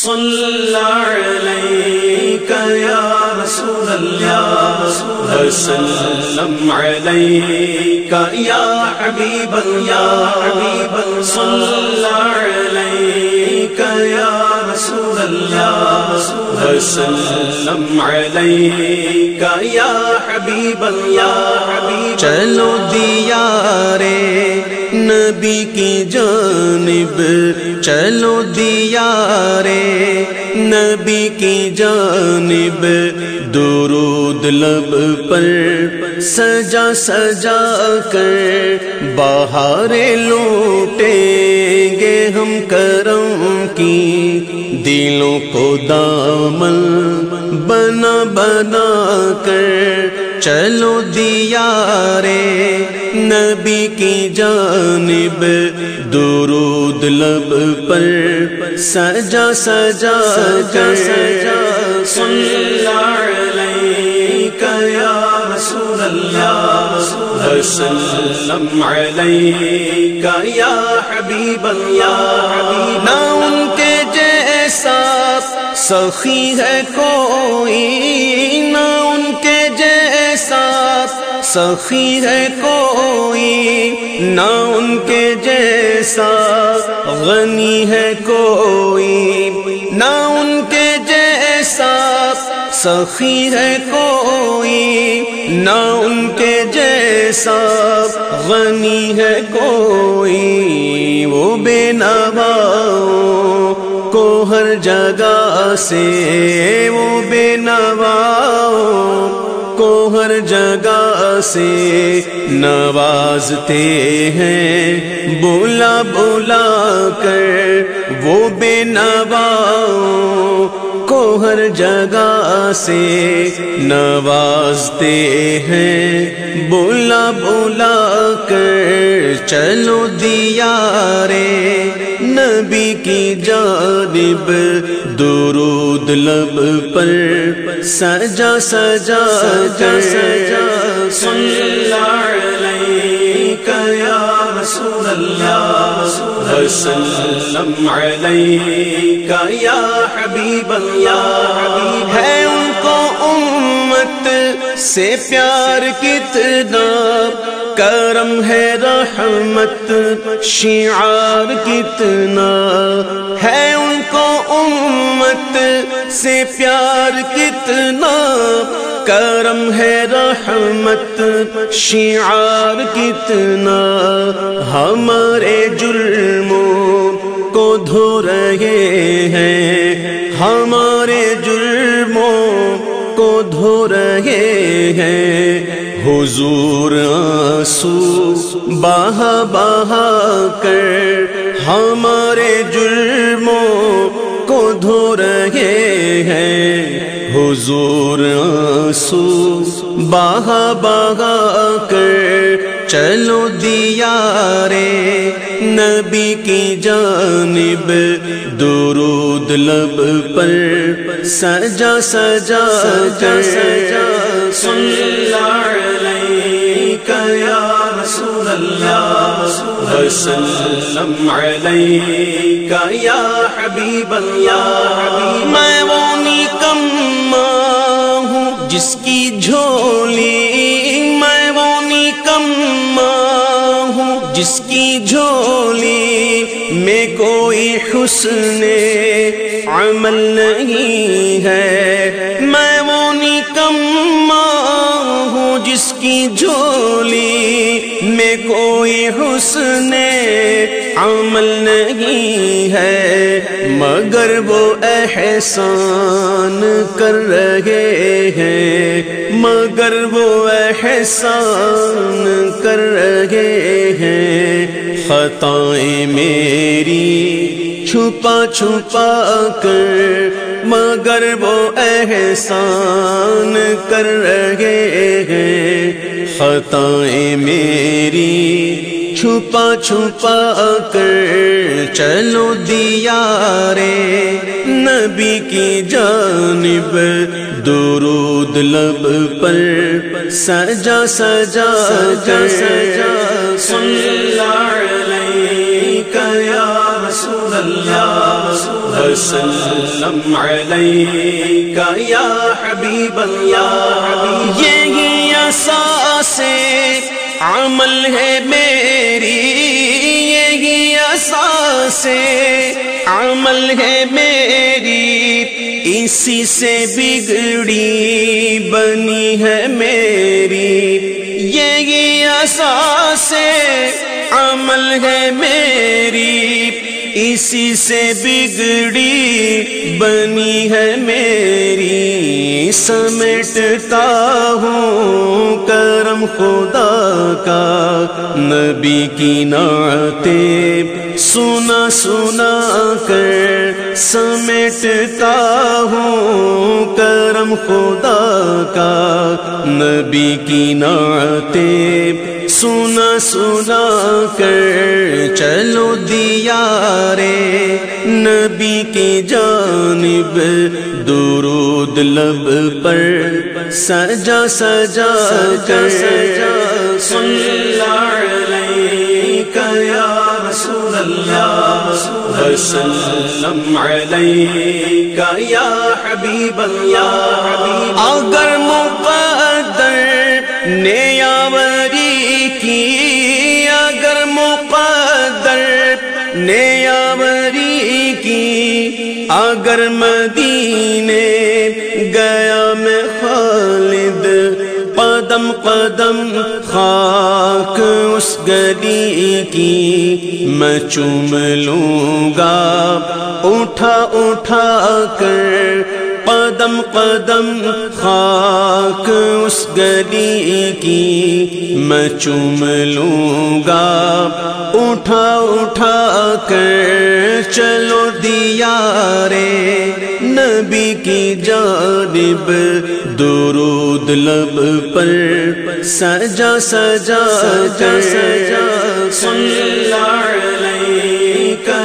صلى الله عليك رسول الله وسلم عليك يا حبيب يا حبيب صلى الله رسول الله وسلم عليك چلو دیا رے نبی کی جانب چلو دیا رے نبی کی جانب درود لب پر، سجا سجا کر باہر لوٹیں گے ہم کرم کی۔ دلوں کو دامن بنا بنا کر چلو دیا رے نبی کی جانب درود لب پر سجا سجا کر صلى الله عليك رسول الله وسلم عليك يا حبيب يا حبيب نہ ان کے جیسا سخی ہے کوئی نہ ان کے سخی ہے کوئی نہ ان کے جیسا، غنی ہے کوئی نہ ان کے جیسا سخی ہے کوئی نہ ان کے جیسا، غنی ہے کوئی وہ بے نواؤں کو ہر جگہ سے، وہ بے نواؤں کو ہر جگہ سے نوازتے ہیں۔ بولا بولا کر وہ بے نواؤں کو ہر جگہ سے نوازتے ہیں۔ بولا بولا کر چلو دیا رے نبی کی جانب درود لب پر سجا سجا کر سجا الله رسول اللہ وسلم عليك يا حبيب ہے ان کو امت سے پیار کتنا کرم ہے رحمت، شعار کتنا ہے ان کو امت سے پیار کتنا؟ کرم ہے رحمت، شعار کتنا؟ ہمارے جرموں کو دھو رہے ہیں، ہمارے جرموں کو دھو رہے ہیں۔ حضور آنسو، بہا بہا کر ہمارے جرموں کو دھو رہے ہیں۔ حضور آنسو، بہا بہا کر چلو دیا رے نبی کی جانب۔ درود لب پر سجا سجا کر۔ صلى الله عليك يا رسول الله وسلم عليك يا حبيب يا حبيب میں وہ نکما ہوں جس کی جھولی، میں وہ نکما ہوں جس کی جھولی، میں کوئی حسن عمل نہیں ہے۔ کی جھولی میں کوئی حسن عمل نہیں ہے، مگر وہ احسان کر رہے ہیں۔ مگر وہ احسان کر رہے ہیں۔ خطائیں میری چھپا چھپا کر مگر وہ احسان کر رہے ہیں۔ خطائیں میری چھپا چھپا کر چلو دیا رے نبی کی جانب درود لب پر سجا سجا کر۔ صلى الله عليك رسول الله وسلم علیکہ یا حبیب اللہ یہی اساس عمل ہے میری یہی اساس عمل ہے میری، اسی سے بگڑی بنی ہے میری۔ یہی اساس عمل ہے میری۔ اسی سے بگڑی بنی ہے میری، سمیٹتا ہوں کرم خدا کا۔ نبی کی نعتیں سنا سنا کر سمیٹتا ہوں کرم خدا کا۔ نبی کی نعتیں سنا سنا کر چلو دیا رے نبی کی جانب درود لب پر سجا سجا کر سجا رسول اللہ وسلم علیکہ یا حبیب اللہ۔ اگر مقدر نیاوری کی نیاوری کی اگر مدینے گیا میں خالد، قدم قدم خاک اس گلی کی۔ میں چوم لوں گا، اٹھا اٹھا کر قدم قدم خاک اس گلی کی۔ میں چوم لوں گا اٹھا اٹھا کر چلو دیا رے نبی کی جانب، درود لب پر سجا سجا کر۔ سجا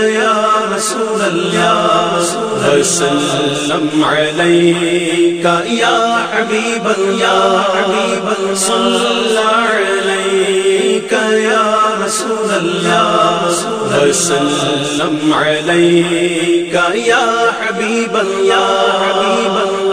یا رسول اللہ وسلم علیکہ یا حبیب اللہ حبیب صلی اللہ علیکہ یا رسول اللہ وسلم علیکہ یا حبیب اللہ حبیب اللہ۔